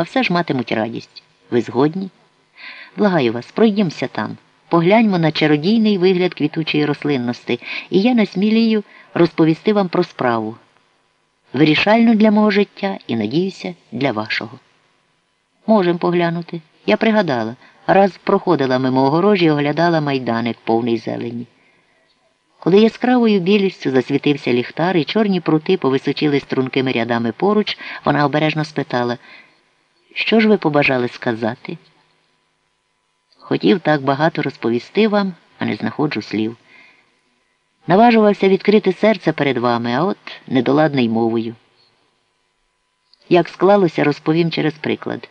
а все ж матимуть радість. Ви згодні? Благаю вас, пройдімося там. Погляньмо на чародійний вигляд квітучої рослинності, і я насмілію розповісти вам про справу. Вирішальну для мого життя і, надіюся, для вашого. Можем поглянути. Я пригадала, раз проходила мимо огорожі і оглядала майданик повний зелені. Коли яскравою білістю засвітився ліхтар і чорні прути повисочили стрункими рядами поруч, вона обережно спитала, що ж ви побажали сказати? Хотів так багато розповісти вам, а не знаходжу слів. Наважувався відкрити серце перед вами, а от недоладний мовою. Як склалося, розповім через приклад.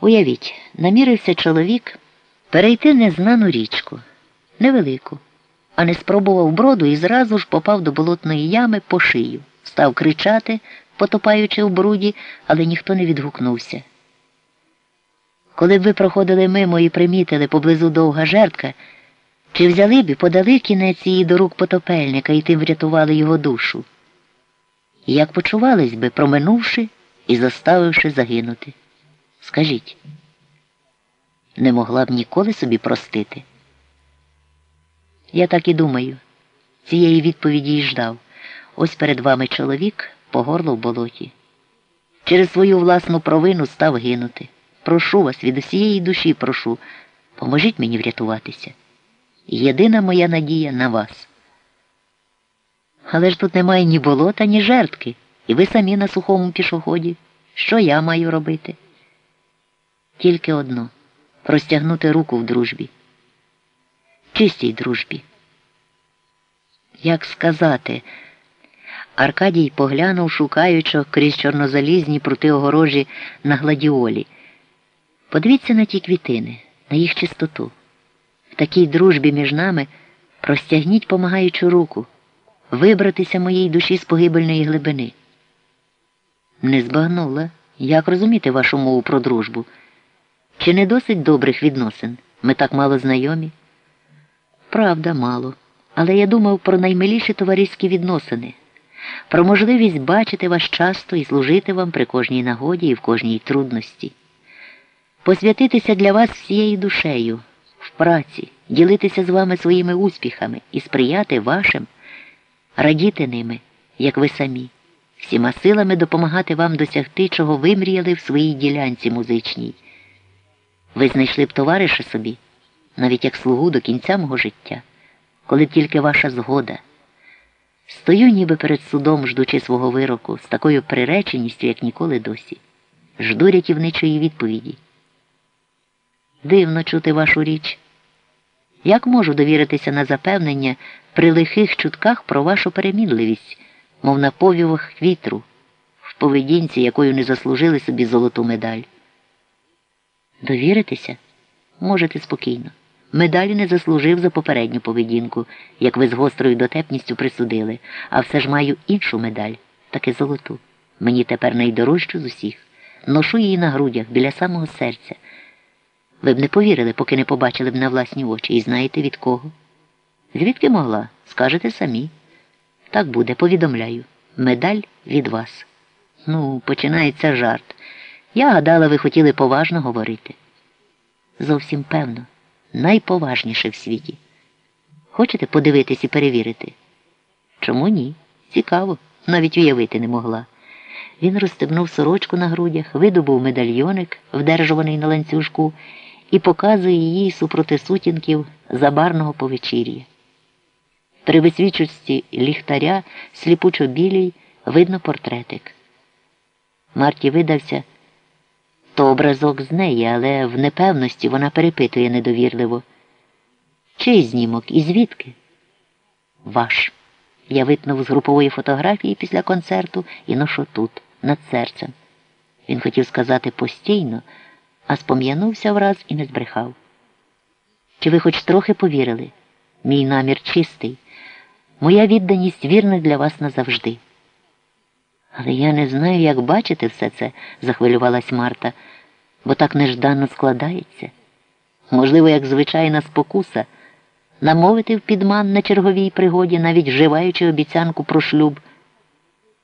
Уявіть, намірився чоловік перейти незнану річку, невелику, а не спробував броду і зразу ж попав до болотної ями по шию, став кричати, потопаючи в бруді, але ніхто не відгукнувся. Коли б ви проходили мимо і примітили поблизу довга жертка, чи взяли б і подали кінець її до рук потопельника і тим врятували його душу? І як почувались би, проминувши і заставивши загинути? Скажіть, не могла б ніколи собі простити? Я так і думаю. Цієї відповіді й ждав. Ось перед вами чоловік по горло в болоті. Через свою власну провину став гинути. Прошу вас, від усієї душі прошу, поможіть мені врятуватися. Єдина моя надія на вас. Але ж тут немає ні болота, ні жертки, і ви самі на сухому пішоході. Що я маю робити? Тільки одно простягнути руку в дружбі. Чистій дружбі. Як сказати, Аркадій поглянув, шукаючи крізь чорнозалізні прути огорожі на гладіолі. Подивіться на ті квітини, на їх чистоту. В такій дружбі між нами простягніть помагаючу руку, вибратися моїй душі з погибельної глибини. Не збагнула, як розуміти вашу мову про дружбу. Чи не досить добрих відносин? Ми так мало знайомі? Правда, мало. Але я думав про наймиліші товариські відносини, про можливість бачити вас часто і служити вам при кожній нагоді і в кожній трудності, посвятитися для вас всією душею, в праці, ділитися з вами своїми успіхами і сприяти вашим, радіти ними, як ви самі, всіма силами допомагати вам досягти, чого ви мріяли в своїй ділянці музичній. Ви знайшли б товариша собі, навіть як слугу до кінця мого життя, коли тільки ваша згода. Стою ніби перед судом, ждучи свого вироку, з такою приреченістю, як ніколи досі. Жду рятівничої відповіді. Дивно чути вашу річ. Як можу довіритися на запевнення при лихих чутках про вашу перемінливість, мов на повівах вітру, в поведінці, якою не заслужили собі золоту медаль? Довіритися? Можете спокійно. Медалі не заслужив за попередню поведінку, як ви з гострою дотепністю присудили, а все ж маю іншу медаль, таки золоту. Мені тепер найдорожчу з усіх. Ношу її на грудях біля самого серця. Ви б не повірили, поки не побачили б на власні очі, і знаєте від кого? Звідки могла? Скажете самі. Так буде, повідомляю. Медаль від вас. Ну, починається жарт. Я гадала, ви хотіли поважно говорити. Зовсім певно, найповажніше в світі. Хочете подивитись і перевірити? Чому ні? Цікаво, навіть уявити не могла. Він розстебнув сорочку на грудях, видобув медальйоник, вдержуваний на ланцюжку, і показує її супроти сутінків забарного повечір'я. При висвічості ліхтаря сліпучо білій видно портретик. Марті видався то образок з неї, але в непевності вона перепитує недовірливо. Чий знімок і звідки? Ваш. Я витнув з групової фотографії після концерту і ношу тут, над серцем. Він хотів сказати постійно, а спом'янувся враз і не збрехав. Чи ви хоч трохи повірили? Мій намір чистий, моя відданість вірна для вас назавжди. Але я не знаю, як бачити все це, захвилювалась Марта, бо так нежданно складається. Можливо, як звичайна спокуса, намовити в підман на черговій пригоді, навіть вживаючи обіцянку про шлюб.